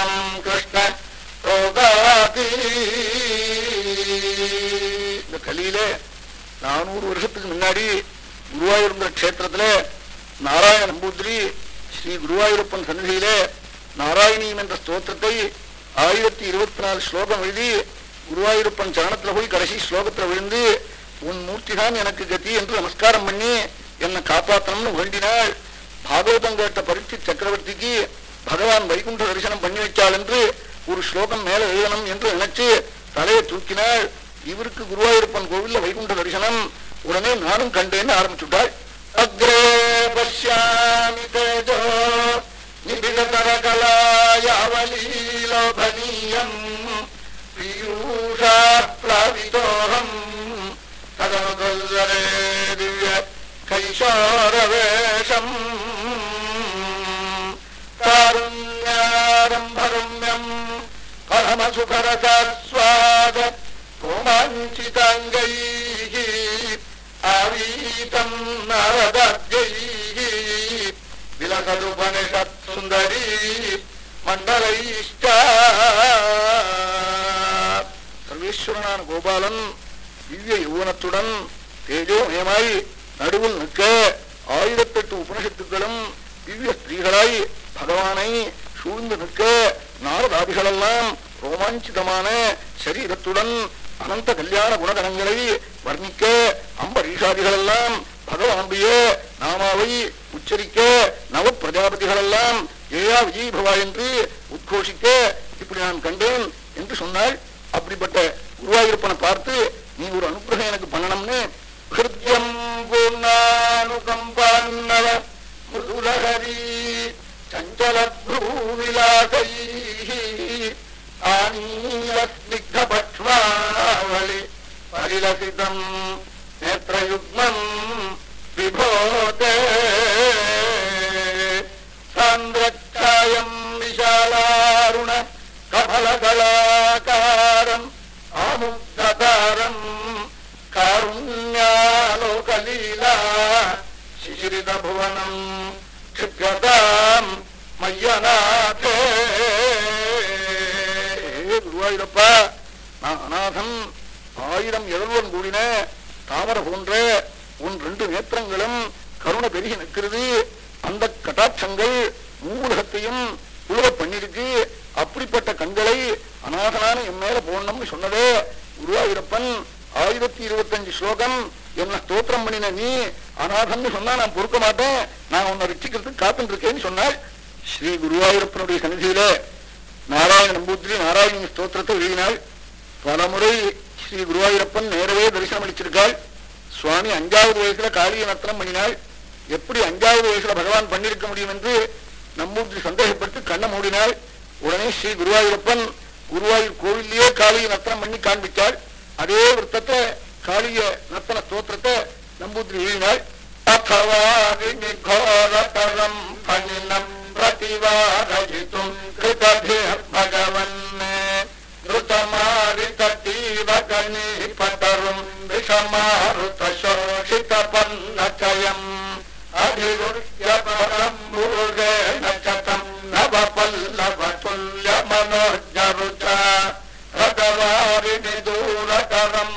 ராமம் கிருஷ்ண ரோகாதி இந்த கலியில நானூறு வருஷத்துக்கு முன்னாடி குருவாயூர்ந்த கஷேத்திரத்துல நாராயண நம்பூதிரி ஸ்ரீ குருவாயூரப்பன் சன்னதியில நாராயணியம் என்ற ஸ்தோத்திரத்தை ஆயிரத்தி இருபத்தி நாலு ஸ்லோகம் எழுதி குருவாயூரப்பன் சரணத்துல போய் கடைசி ஸ்லோகத்துல விழுந்து உன் மூர்த்திதான் எனக்கு கதி என்று நமஸ்காரம் பண்ணி என்னை காப்பாற்றணும்னு வேண்டினாள் பாகவதம் கேட்ட பரீட்சி சக்கரவர்த்திக்கு பகவான் வைகுண்ட தரிசனம் பண்ணி வைச்சாள் என்று ஒரு ஸ்லோகம் மேல எழுதணும் என்று நினைச்சு தலையை தூக்கினாள் இவருக்கு குருவாயூரப்பன் கோவில்ல வைகுண்ட தரிசனம் உடனே நானும் கண்டேன்னு ஆரம்பிச்சுட்டாள். அக்ரே பஷ்யாமி தேஜோ நிபிடதரகலாயாவலீலோபனீயம் பீயூஷா பிளாவிதோகம் ததனுதல்வரே திவ்ய கைஷோரவேஷம். பரமசுகரசாஸ்வாத ரோமாஞ்சிதாங்கைः ஆவீதம் நரதத்யைः விலகருபனிஷத் சுந்தரி மண்டலைஷ்ட சர்வேஸ்வரனான கோபாலன் திவ்ய யௌவனத்துடன் தேஜோமயமாய் நடுவில் நிற்க ஆயிரத்தெட்டு உபனிஷத்துக்களும் திவ்ய ஸ்திரீகளாய் பகவானை சூழ்ந்து நிற்க நாரதாதிகளெல்லாம் ரோமாஞ்சிதமான சரீரத்துடன் அனந்த கல்யாண குணகணங்களை வர்ணிக்க அம்பரீஷாதிகளெல்லாம் பகவானுடைய நாமாவை உச்சரிக்க நவ பிரஜாபதிகளெல்லாம் ஏயா விஜய் பவா என்று உத்கோஷிக்க இப்படி நான் கண்டேன் என்று சொன்னால் அப்படிப்பட்ட உருவாயிருப்பனை பார்த்து நீ ஒரு அனுகிரகம் எனக்கு பண்ணணும்னு ஹிருத்யம் பூர்ணானுகம்பான்னவ மிருதுலஹரி சஞ்சல பூவிலாசை ఆనీయస్నిగ్ధపక్ష్మావళి పరిలసితం నేత్రయుగ్మం విభోతే. సాంద్రకాయం విశాలారుణ కఫలగళా கூடின தாமரை போன்ற உன் ரெண்டு நேத்திரங்களும் கருணை பெருகி நிற்கிறது. அந்த கட்டாட்சங்கள் மூலகத்தையும் உலக பண்ணிருக்கு. அப்படிப்பட்ட கண்களை அநாதனான என் மேல போடணும்னு சொன்னதே குருவாயூரப்பன் ஆயிரத்தி இருபத்தஞ்சு ஸ்லோகம். என்ன ஸ்தோத்திரம் பண்ணின நீ? அநாதன்னு சொன்னா நான் பொறுக்க மாட்டேன். நான் உன்னை ரட்சிக்கிறதுக்கு காத்துட்டு இருக்கேன்னு சொன்னாள் ஸ்ரீ குருவாயூரப்பனுடைய சன்னிதியிலே. நாராயண நம்பூத்திரி நாராயண ஸ்தோத்திரத்தை எழுதினாள். பலமுறை தரிசனம் அளிச்சிருக்காள் சுவாமி அஞ்சாவது வயசுல காளிய நர்த்தனம் பண்ணினாள் எப்படி அஞ்சாவது வயசுல பகவான் பண்ணிருக்க முடியும் என்று நம்பூத்திரி சந்தேகப்பட்டு கண்ணை மூடினாள் உடனே ஸ்ரீ குருவாயூரப்பன் குருவாயூர் கோவிலேயே காளிய நர்த்தனம் பண்ணி காண்பித்தாள் அதே விருத்தத்தை காளிய நர்த்தன ஸ்தோத்திரத்தை நம்பூத்திரி எழுதினாள் அத்தவா விநிகோரதரம் பணினம் प्रतिवारयितुम् रुत विषमारुतशोषितपन्नचयम्। पन्नचयम् अधिगुह्यपरम् मूले न च तम् नवपल्लव्य मनोजरु च रतवारिणि दूरतरम्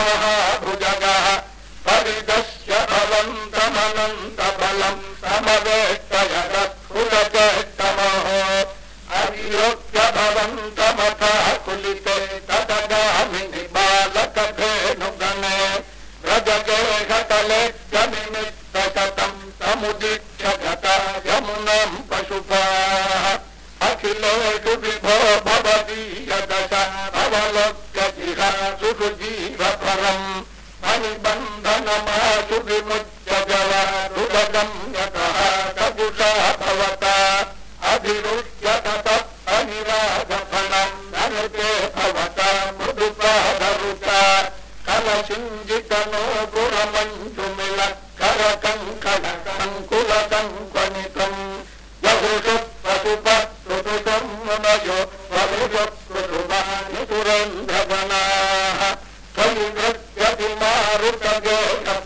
महाभुजगः परिदस्य अवन्तमनन्तबलम् समवेष्टय रत्फुलचेष्टमः अविलोक्य भवन्तमतः कुलिते तदगामिनि बालकधेनुगणे व्रजगे घटलेत्य निमित्तशतम् समुदीक्ष घटा यमुनम् पशुपाः। अखिलेषु विभो भवदीयदशा भवलोक्य सुखजीवपरम् मणिबन्धनमासु विमुच्य जलारुदगम्यतः कपुषा भवता अभिरुच्यत अनिराधफलम् नरते भवता मृदुपादरुचा कलसिञ्जितनो गुणमञ्जुमिल करकङ्कणकङ्कुलकङ्कणितम् बहुषुपशुपत्रुदुषम् मनयो बहुषुपृषुवानि सुरेन्द्रवनाः त्वयि ఘోరం భ్రమణ తము నృత్యతి మారుతగోగమ